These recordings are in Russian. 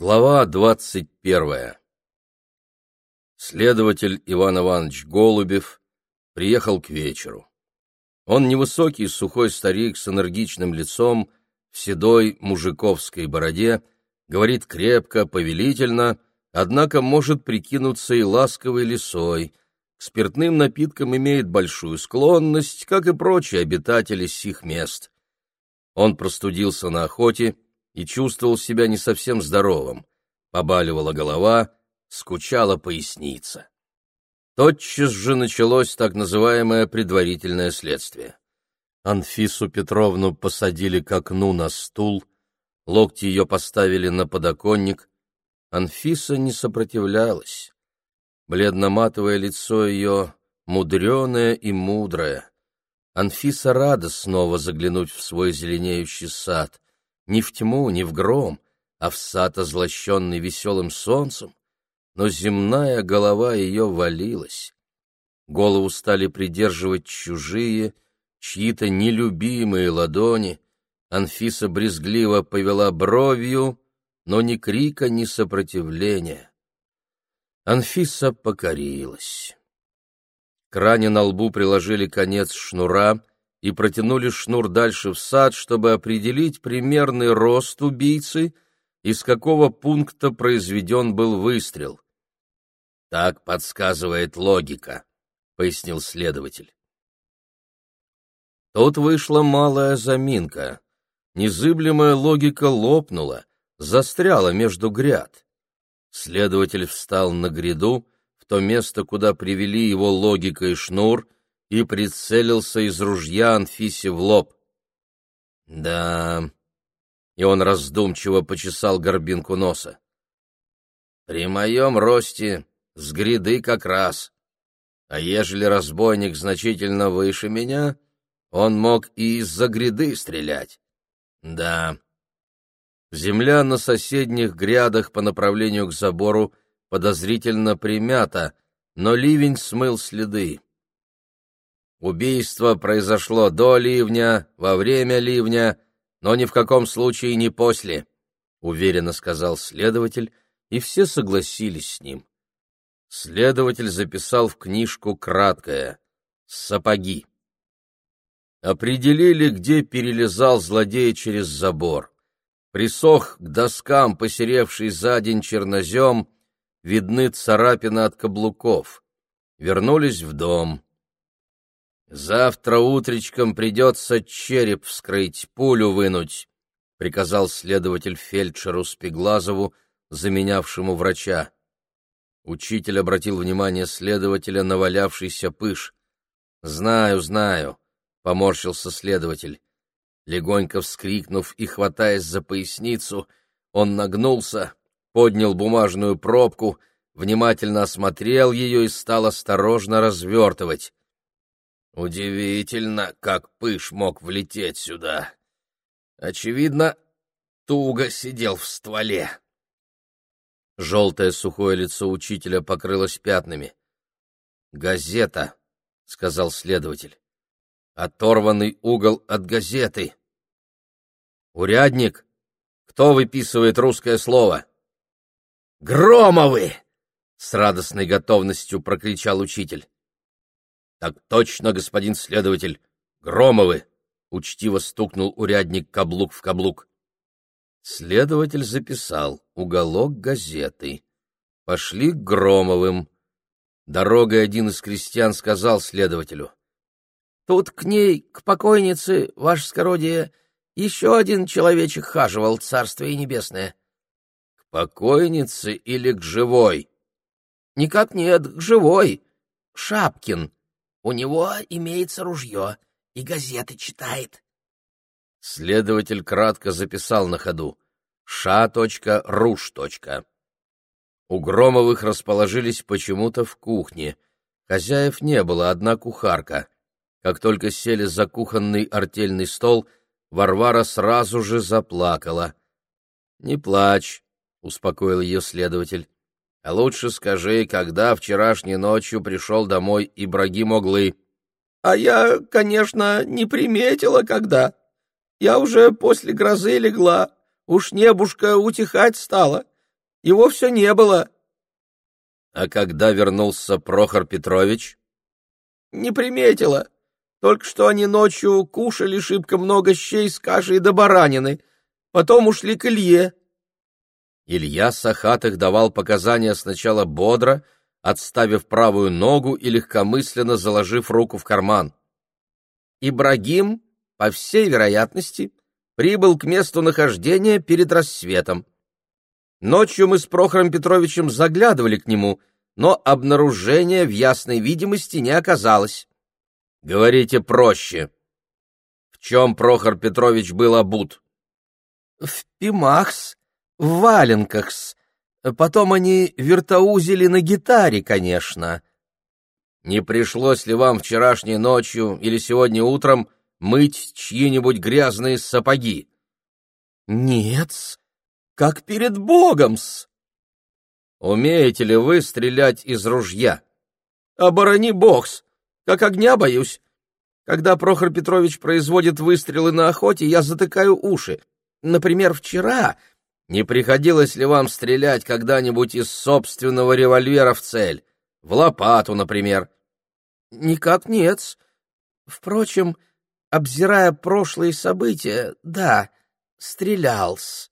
Глава двадцать первая Следователь Иван Иванович Голубев приехал к вечеру. Он невысокий, сухой старик с энергичным лицом, в седой мужиковской бороде, говорит крепко, повелительно, однако может прикинуться и ласковой лисой, к спиртным напиткам имеет большую склонность, как и прочие обитатели сих мест. Он простудился на охоте, и чувствовал себя не совсем здоровым. Побаливала голова, скучала поясница. Тотчас же началось так называемое предварительное следствие. Анфису Петровну посадили к окну на стул, локти ее поставили на подоконник. Анфиса не сопротивлялась. Бледно-матовое лицо ее мудреное и мудрое. Анфиса рада снова заглянуть в свой зеленеющий сад — не в тьму, не в гром, а в сад, озлощенный веселым солнцем, но земная голова ее валилась. Голову стали придерживать чужие, чьи-то нелюбимые ладони. Анфиса брезгливо повела бровью, но ни крика, ни сопротивления. Анфиса покорилась. К ране на лбу приложили конец шнура, и протянули шнур дальше в сад, чтобы определить примерный рост убийцы и с какого пункта произведен был выстрел. «Так подсказывает логика», — пояснил следователь. Тут вышла малая заминка. Незыблемая логика лопнула, застряла между гряд. Следователь встал на гряду, в то место, куда привели его логика и шнур — и прицелился из ружья Анфисе в лоб. «Да...» — и он раздумчиво почесал горбинку носа. «При моем росте с гряды как раз. А ежели разбойник значительно выше меня, он мог и из-за гряды стрелять. Да...» Земля на соседних грядах по направлению к забору подозрительно примята, но ливень смыл следы. Убийство произошло до ливня, во время ливня, но ни в каком случае не после, — уверенно сказал следователь, и все согласились с ним. Следователь записал в книжку краткое «Сапоги». Определили, где перелезал злодей через забор. Присох к доскам, посеревший за день чернозем, видны царапины от каблуков. Вернулись в дом. «Завтра утречком придется череп вскрыть, пулю вынуть», — приказал следователь фельдшеру Спиглазову, заменявшему врача. Учитель обратил внимание следователя на валявшийся пыш. «Знаю, знаю», — поморщился следователь. Легонько вскрикнув и хватаясь за поясницу, он нагнулся, поднял бумажную пробку, внимательно осмотрел ее и стал осторожно развертывать. Удивительно, как пыш мог влететь сюда. Очевидно, туго сидел в стволе. Желтое сухое лицо учителя покрылось пятнами. «Газета», — сказал следователь. «Оторванный угол от газеты». «Урядник, кто выписывает русское слово?» «Громовы!» — с радостной готовностью прокричал учитель. — Так точно, господин следователь. Громовы! — учтиво стукнул урядник каблук в каблук. Следователь записал уголок газеты. Пошли к Громовым. Дорогой один из крестьян сказал следователю. — Тут к ней, к покойнице, ваше скородие, еще один человечек хаживал, царствие небесное. — К покойнице или к живой? — Никак нет, к живой. Шапкин. У него имеется ружье и газеты читает. Следователь кратко записал на ходу «Ша.Руш. У Громовых расположились почему-то в кухне. Хозяев не было, одна кухарка. Как только сели за кухонный артельный стол, Варвара сразу же заплакала. «Не плачь», — успокоил ее следователь. А лучше скажи, когда вчерашней ночью пришел домой Ибрагим Оглы. — А я, конечно, не приметила, когда. Я уже после грозы легла, уж небушка утихать стала. Его все не было. А когда вернулся Прохор Петрович? Не приметила. Только что они ночью кушали шибко много щей с кашей до баранины. Потом ушли к Илье. Илья Сахатых давал показания сначала бодро, отставив правую ногу и легкомысленно заложив руку в карман. Ибрагим, по всей вероятности, прибыл к месту нахождения перед рассветом. Ночью мы с Прохором Петровичем заглядывали к нему, но обнаружения в ясной видимости не оказалось. Говорите проще. В чем Прохор Петрович был обут? В пимахс, в валенкахс. Потом они виртаузили на гитаре, конечно. Не пришлось ли вам вчерашней ночью или сегодня утром мыть чьи-нибудь грязные сапоги? Нет, как перед Богом-с. Умеете ли вы стрелять из ружья? Оборони богс, как огня боюсь. Когда Прохор Петрович производит выстрелы на охоте, я затыкаю уши. Например, вчера... Не приходилось ли вам стрелять когда-нибудь из собственного револьвера в цель? В лопату, например? Никак нет. Впрочем, обзирая прошлые события, да, стрелялся.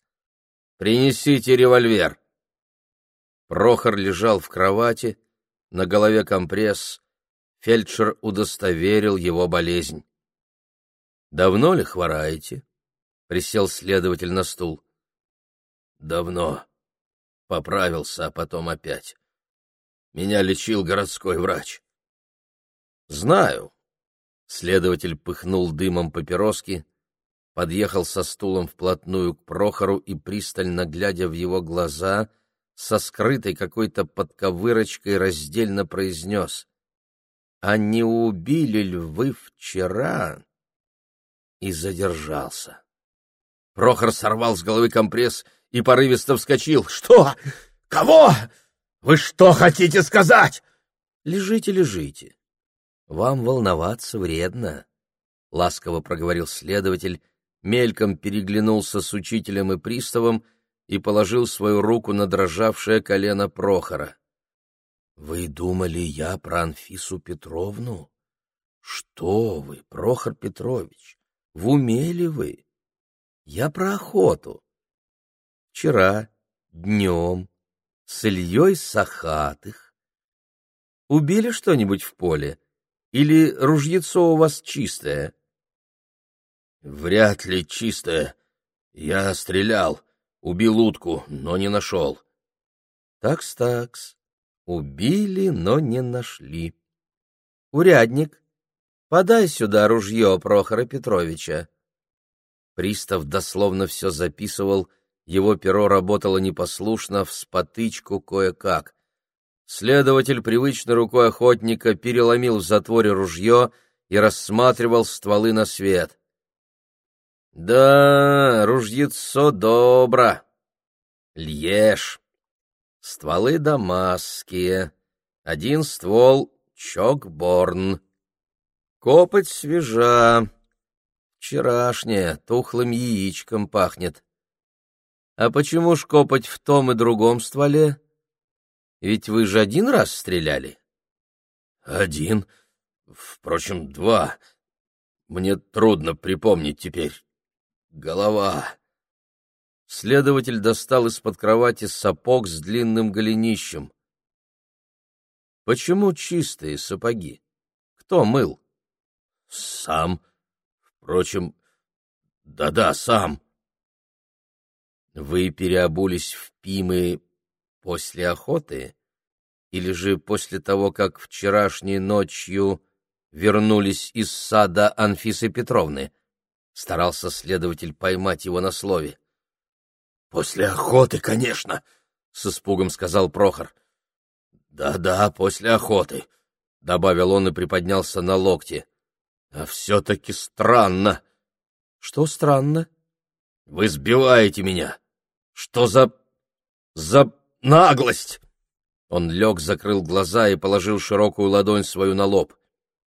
Принесите револьвер. Прохор лежал в кровати, на голове компресс. Фельдшер удостоверил его болезнь. Давно ли хвораете? Присел следователь на стул. Давно. Поправился, а потом опять. Меня лечил городской врач. Знаю. Следователь пыхнул дымом папироски, подъехал со стулом вплотную к Прохору и, пристально глядя в его глаза, со скрытой какой-то подковырочкой раздельно произнес. «А не убили ли вы вчера?» И задержался. Прохор сорвал с головы компресс и порывисто вскочил. «Что? Кого? Вы что хотите сказать?» «Лежите, лежите. Вам волноваться вредно», — ласково проговорил следователь, мельком переглянулся с учителем и приставом и положил свою руку на дрожавшее колено Прохора. «Вы думали, я про Анфису Петровну? Что вы, Прохор Петрович, в уме ли вы? Я про охоту вчера днем с Ильей Сахатых. Убили что-нибудь в поле? Или ружьецо у вас чистое? Вряд ли чистое. Я стрелял, убил утку, но не нашел. Такс-такс. Убили, но не нашли. Урядник, подай сюда ружье Прохора Петровича. Пристав дословно все записывал, его перо работало непослушно, в спотычку кое-как. Следователь привычной рукой охотника переломил в затворе ружье и рассматривал стволы на свет. «Да, ружьецо добро. Льеж. Стволы дамасские. Один ствол — чокборн. Копоть свежа. Вчерашняя, тухлым яичком пахнет. А почему ж копать в том и другом стволе? Ведь вы же один раз стреляли? Один. Впрочем, два. Мне трудно припомнить теперь. Голова. Следователь достал из-под кровати сапог с длинным голенищем. Почему чистые сапоги? Кто мыл? Сам. Впрочем, да-да, сам. Вы переобулись в Пимы после охоты? Или же после того, как вчерашней ночью вернулись из сада Анфисы Петровны? Старался следователь поймать его на слове. — После охоты, конечно, — с испугом сказал Прохор. «Да — Да-да, после охоты, — добавил он и приподнялся на локте. — А все-таки странно. — Что странно? — Вы сбиваете меня. Что за... за наглость? Он лег, закрыл глаза и положил широкую ладонь свою на лоб.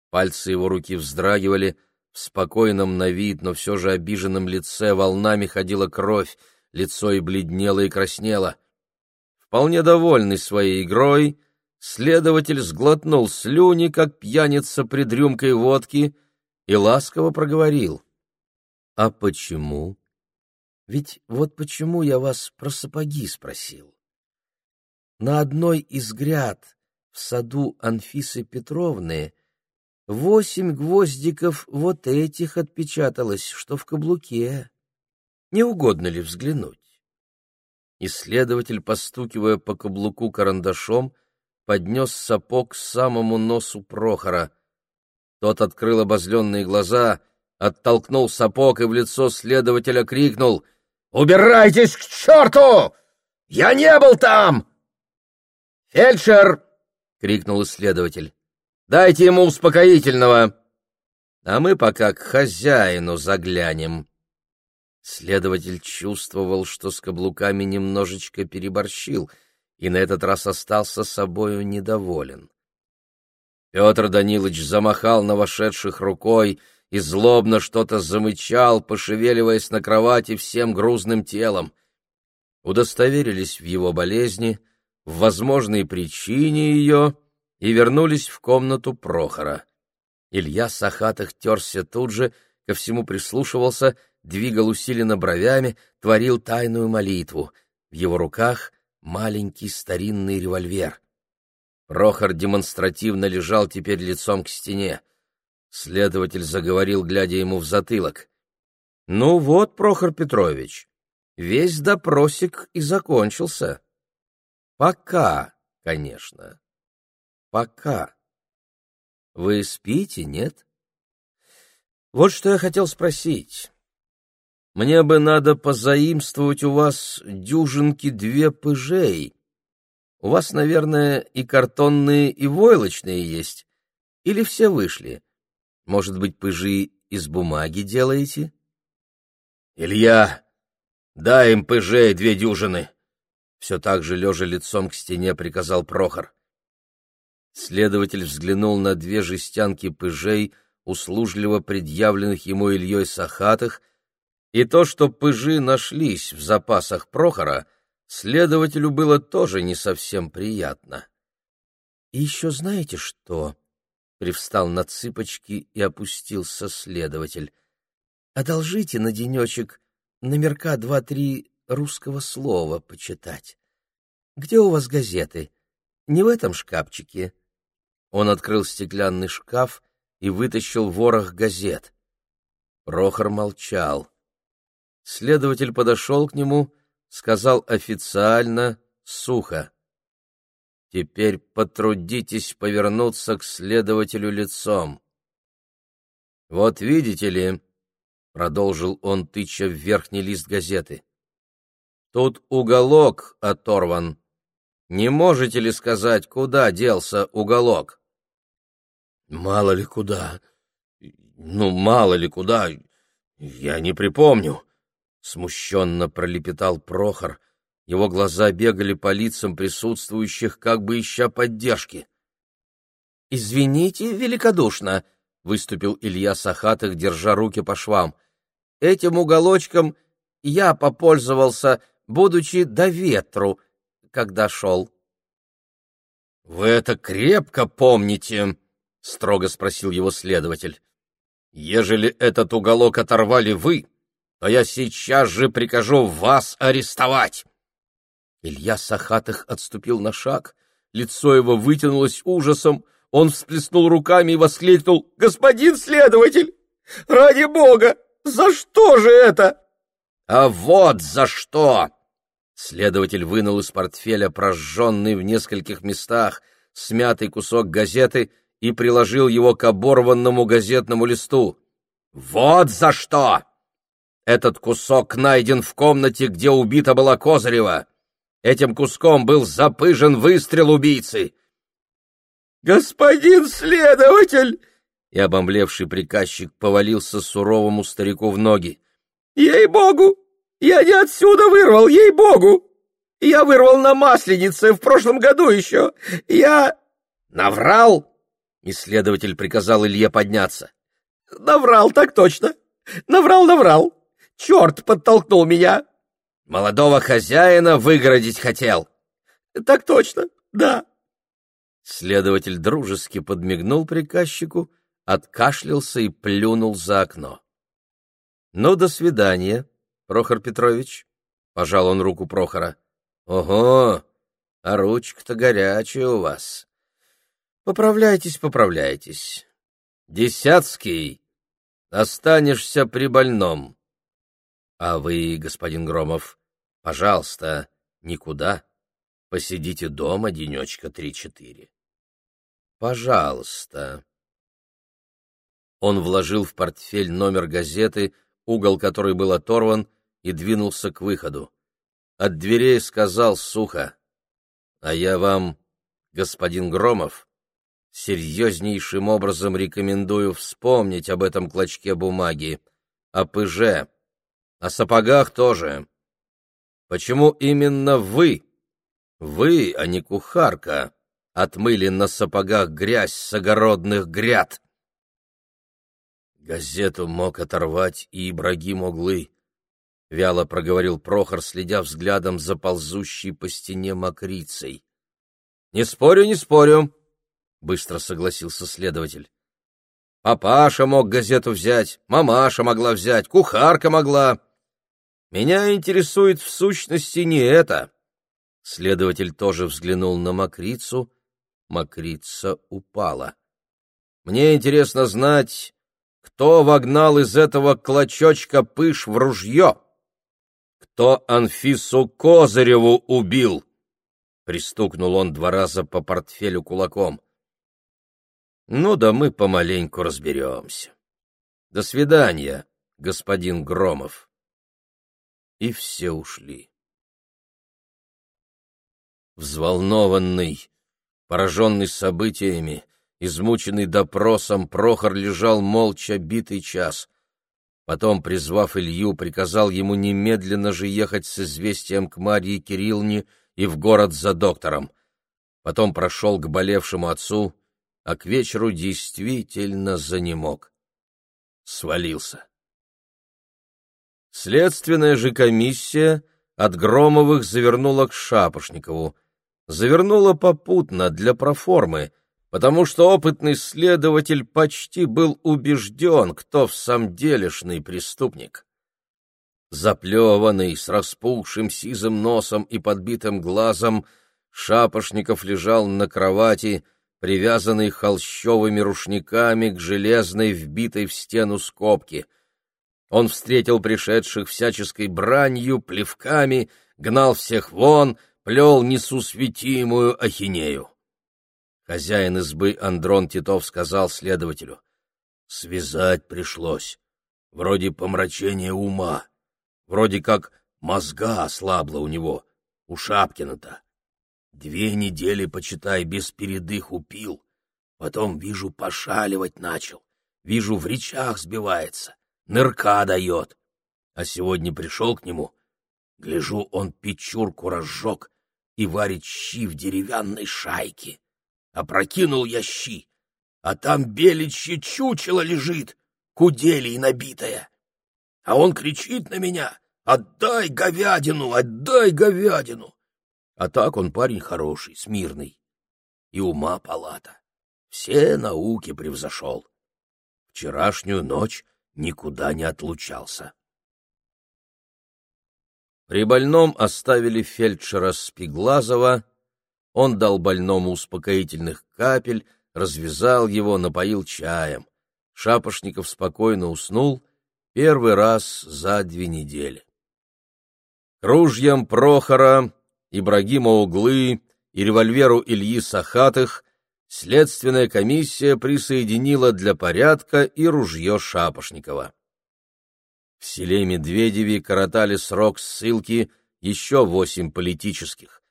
Пальцы его руки вздрагивали, в спокойном на вид, но все же обиженном лице волнами ходила кровь, лицо и бледнело, и краснело. Вполне довольный своей игрой, следователь сглотнул слюни, как пьяница пред рюмкой водки, и ласково проговорил. — А почему? Ведь вот почему я вас про сапоги спросил. На одной из гряд в саду Анфисы Петровны восемь гвоздиков вот этих отпечаталось, что в каблуке. Не угодно ли взглянуть? Исследователь, постукивая по каблуку карандашом, поднес сапог к самому носу Прохора. Тот открыл обозленные глаза, оттолкнул сапог и в лицо следователя крикнул «Убирайтесь к черту! Я не был там!» «Фельдшер!» — крикнул исследователь. «Дайте ему успокоительного, а мы пока к хозяину заглянем». Следователь чувствовал, что с каблуками немножечко переборщил, и на этот раз остался собою недоволен. Петр Данилович замахал на вошедших рукой и злобно что-то замычал, пошевеливаясь на кровати всем грузным телом. Удостоверились в его болезни, в возможной причине ее и вернулись в комнату Прохора. Илья Сахатых терся тут же, ко всему прислушивался — двигал усиленно бровями, творил тайную молитву. В его руках маленький старинный револьвер. Прохор демонстративно лежал теперь лицом к стене. Следователь заговорил, глядя ему в затылок. — Ну вот, Прохор Петрович, весь допросик и закончился. Пока, конечно. Пока. Вы спите, нет? Вот что я хотел спросить. Мне бы надо позаимствовать у вас дюжинки две пыжей. У вас, наверное, и картонные, и войлочные есть. Или все вышли? Может быть, пыжи из бумаги делаете? Илья, дай им пыжей две дюжины. Все так же, лежа лицом к стене, приказал Прохор. Следователь взглянул на две жестянки пыжей, услужливо предъявленных ему Ильей Сахатых, и то, что пыжи нашлись в запасах Прохора, следователю было тоже не совсем приятно. — И еще знаете что? — привстал на цыпочки и опустился следователь. — Одолжите на денечек номерка два-три русского слова почитать. Где у вас газеты? Не в этом шкафчике? Он открыл стеклянный шкаф и вытащил ворох газет. Прохор молчал. Следователь подошел к нему, сказал официально, сухо. «Теперь потрудитесь повернуться к следователю лицом». «Вот видите ли», — продолжил он, тыча в верхний лист газеты, — «тут уголок оторван. Не можете ли сказать, куда делся уголок?» «Мало ли куда. Ну, мало ли куда. Я не припомню», Смущенно пролепетал Прохор. Его глаза бегали по лицам присутствующих, как бы ища поддержки. — Извините великодушно, — выступил Илья Сахатых, держа руки по швам. — Этим уголочком я попользовался, будучи до ветру, когда шел. — Вы это крепко помните? — строго спросил его следователь. — Ежели этот уголок оторвали вы, то я сейчас же прикажу вас арестовать. Илья Сахатых отступил на шаг, лицо его вытянулось ужасом, он всплеснул руками и воскликнул «Господин следователь! Ради бога! За что же это?» «А вот за что!» Следователь вынул из портфеля прожженный в нескольких местах смятый кусок газеты и приложил его к оборванному газетному листу. «Вот за что! Этот кусок найден в комнате, где убита была Козырева. Этим куском был запыжен выстрел убийцы. «Господин следователь!» И обомлевший приказчик повалился суровому старику в ноги. «Ей-богу! Я не отсюда вырвал, ей-богу! Я вырвал на Масленице в прошлом году еще! Я...» «Наврал?» — исследователь приказал Илье подняться. «Наврал, так точно! Наврал, наврал! Черт подтолкнул меня. Молодого хозяина выгородить хотел. Так точно, да. Следователь дружески подмигнул приказчику, откашлялся и плюнул за окно. — Ну, до свидания, Прохор Петрович, — пожал он руку Прохора. — Ого, а ручка-то горячая у вас. Поправляйтесь, поправляйтесь. Десятский, останешься при больном. А вы, господин Громов, пожалуйста, никуда. Посидите дома денечка три-четыре. Пожалуйста. Он вложил в портфель номер газеты, угол которой был оторван, и двинулся к выходу. От дверей сказал сухо, «А я вам, господин Громов, серьезнейшим образом рекомендую вспомнить об этом клочке бумаги, о пыже, о сапогах тоже. Почему именно вы, вы, а не кухарка, отмыли на сапогах грязь с огородных гряд?» Газету мог оторвать и Ибрагим Углы, — вяло проговорил Прохор, следя взглядом за ползущей по стене мокрицей. — Не спорю, не спорю, — быстро согласился следователь. — Папаша мог газету взять, мамаша могла взять, кухарка могла. Меня интересует в сущности не это. Следователь тоже взглянул на мокрицу. Мокрица упала. Мне интересно знать, кто вогнал из этого клочочка пыш в ружье? Кто Анфису Козыреву убил? Пристукнул он два раза по портфелю кулаком. Ну да мы помаленьку разберемся. До свидания, господин Громов. И все ушли. Взволнованный, пораженный событиями, Измученный допросом, Прохор лежал молча битый час. Потом, призвав Илью, приказал ему немедленно же ехать с известием к Марье Кирилловне и в город за доктором. Потом прошел к болевшему отцу, а к вечеру действительно занемог. Свалился. Следственная же комиссия от Громовых завернула к Шапошникову. Завернула попутно для проформы — потому что опытный следователь почти был убежден, кто в самом делешный преступник. Заплеванный, с распухшим сизым носом и подбитым глазом, Шапошников лежал на кровати, привязанный холщовыми рушниками к железной, вбитой в стену скобке. Он встретил пришедших всяческой бранью, плевками, гнал всех вон, плел несусветимую ахинею. Хозяин избы Андрон Титов сказал следователю. Связать пришлось. Вроде помрачения ума. Вроде как мозга ослабла у него, у Шапкина-то. Две недели, почитай, без передыху пил. Потом, вижу, пошаливать начал. Вижу, в речах сбивается, нырка дает. А сегодня пришел к нему. Гляжу, он печурку разжег и варит щи в деревянной шайке. Опрокинул я щи, а там беличье чучело лежит, куделей набитое. А он кричит на меня «Отдай говядину! Отдай говядину!» А так он парень хороший, смирный. И ума палата. Все науки превзошел. Вчерашнюю ночь никуда не отлучался. При больном оставили фельдшера Спиглазова, он дал больному успокоительных капель, развязал его, напоил чаем. Шапошников спокойно уснул первый раз за две недели. К ружьям Прохора, Ибрагима Углы и револьверу Ильи Сахатых следственная комиссия присоединила для порядка и ружье Шапошникова. В селе Медведеве коротали срок ссылки еще восемь политических.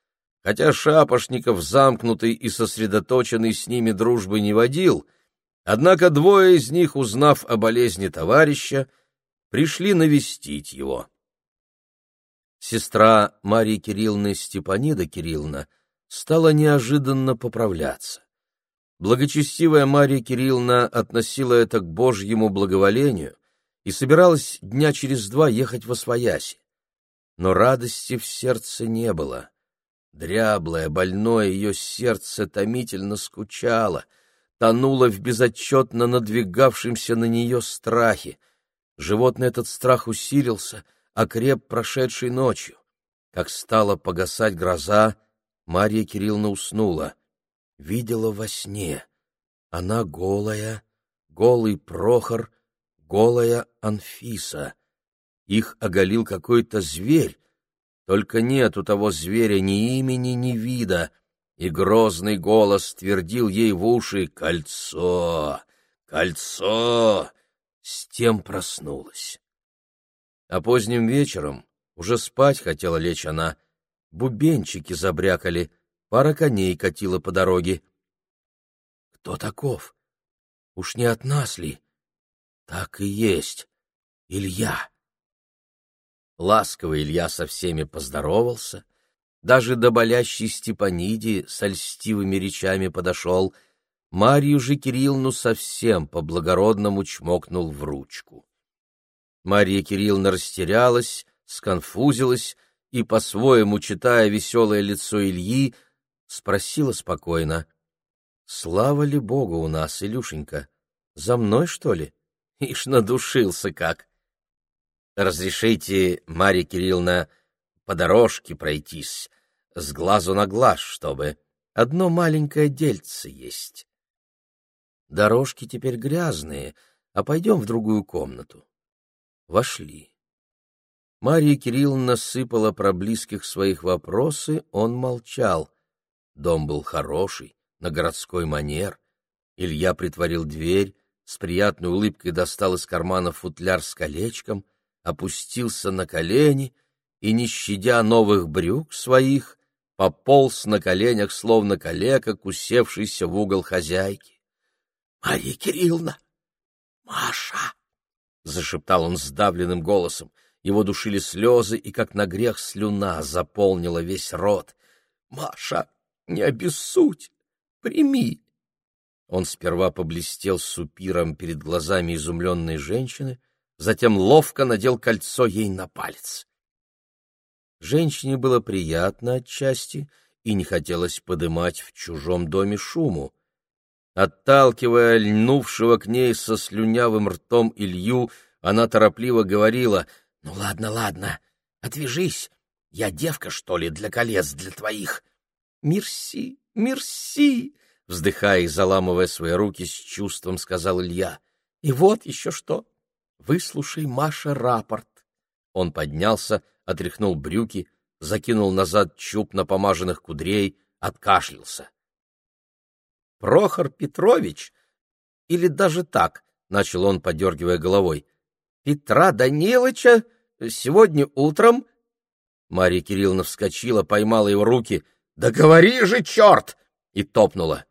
Хотя Шапошников, замкнутый и сосредоточенный с ними дружбы не водил, однако двое из них, узнав о болезни товарища, пришли навестить его. Сестра Марии Кирилловны Степанида Кирилловна стала неожиданно поправляться. Благочестивая Мария Кирилловна относила это к Божьему благоволению и собиралась дня через два ехать во свояси. Но радости в сердце не было. Дряблое, больное ее сердце томительно скучало, тонуло в безотчетно надвигавшемся на нее страхе. Животный этот страх усилился, окреп прошедшей ночью. Как стала погасать гроза, Марья Кирилловна уснула. Видела во сне. Она голая, голый Прохор, голая Анфиса. Их оголил какой-то зверь, только нет у того зверя ни имени, ни вида, и грозный голос твердил ей в уши «Кольцо! Кольцо!» С тем проснулась. А поздним вечером, уже спать хотела лечь она, бубенчики забрякали, пара коней катила по дороге. Кто таков? Уж не от нас ли? Так и есть. Илья. Ласково Илья со всеми поздоровался, даже до болящей Степаниди с льстивыми речами подошел, Марью же Кирилловну совсем по-благородному чмокнул в ручку. Марья Кирилловна растерялась, сконфузилась и, по-своему читая веселое лицо Ильи, спросила спокойно. — Слава ли Богу у нас, Илюшенька? За мной, что ли? Ишь, надушился как! Разрешите, Марья Кирилловна, по дорожке пройтись, с глазу на глаз, чтобы одно маленькое дельце есть. Дорожки теперь грязные, а пойдем в другую комнату. Вошли. Марья Кирилловна сыпала про близких своих вопросы, он молчал. Дом был хороший, на городской манер. Илья притворил дверь, с приятной улыбкой достал из кармана футляр с колечком — опустился на колени и, не щадя новых брюк своих, пополз на коленях, словно калека, кусевшийся в угол хозяйки. — Марья Кирилловна! Маша! — зашептал он сдавленным голосом. Его душили слезы, и, как на грех, слюна заполнила весь рот. — Маша, не обессудь! Прими! Он сперва поблестел супиром перед глазами изумленной женщины, затем ловко надел кольцо ей на палец. Женщине было приятно отчасти, и не хотелось подымать в чужом доме шуму. Отталкивая льнувшего к ней со слюнявым ртом Илью, она торопливо говорила, «Ну ладно, ладно, отвяжись, я девка, что ли, для колец для твоих?» «Мерси, мерси!» Вздыхая и заламывая свои руки с чувством, сказал Илья. «И вот еще что. Выслушай, Маша, рапорт. Он поднялся, отряхнул брюки, закинул назад чуб напомаженных кудрей, откашлялся. Прохор Петрович, или даже так, начал он, подергивая головой, Петра Даниловича сегодня утром... Марья Кирилловна вскочила, поймала его руки. «Да говори же, черт!» и топнула.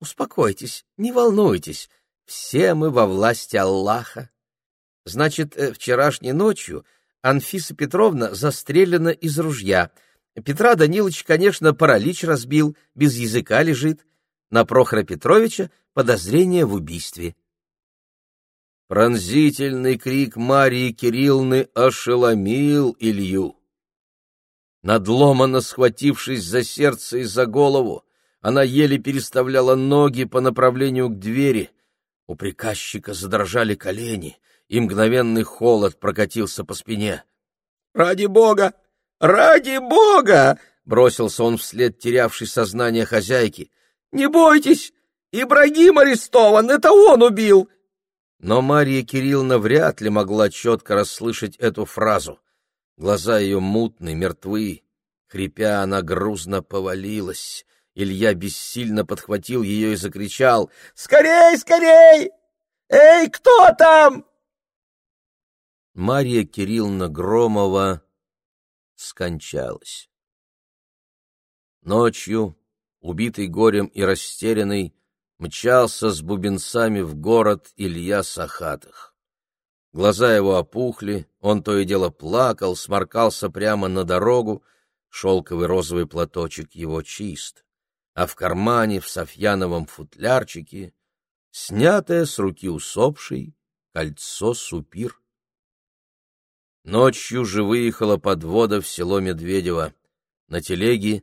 «Успокойтесь, не волнуйтесь, все мы во власти Аллаха. Значит, э, вчерашней ночью Анфиса Петровна застрелена из ружья. Петра Данилович, конечно, паралич разбил, без языка лежит. На Прохора Петровича подозрение в убийстве. Пронзительный крик Марии Кирилловны ошеломил Илью. Надломанно схватившись за сердце и за голову, она еле переставляла ноги по направлению к двери. У приказчика задрожали колени — и мгновенный холод прокатился по спине. «Ради бога! Ради бога!» — бросился он вслед терявшей сознание хозяйки. «Не бойтесь! Ибрагим арестован! Это он убил!» Но Мария Кирилловна вряд ли могла четко расслышать эту фразу. Глаза ее мутны, мертвы. Хрипя, она грузно повалилась. Илья бессильно подхватил ее и закричал «Скорей, скорей! Эй, кто там?» Марья Кирилловна Громова скончалась. Ночью, убитый горем и растерянный, мчался с бубенцами в город Илья Сахатых. Глаза его опухли, он то и дело плакал, сморкался прямо на дорогу, шелковый розовый платочек его чист, а в кармане в софьяновом футлярчике, снятое с руки усопшей, кольцо супир. Ночью же выехала подвода в село Медведево. На телеге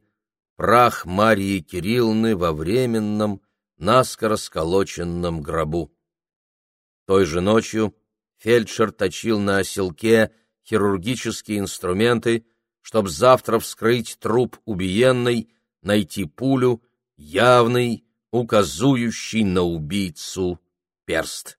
прах Марии Кирилловны во временном, наскоро сколоченном гробу. Той же ночью фельдшер точил на оселке хирургические инструменты, чтобы завтра вскрыть труп убиенной, найти пулю, явный, указующий на убийцу перст.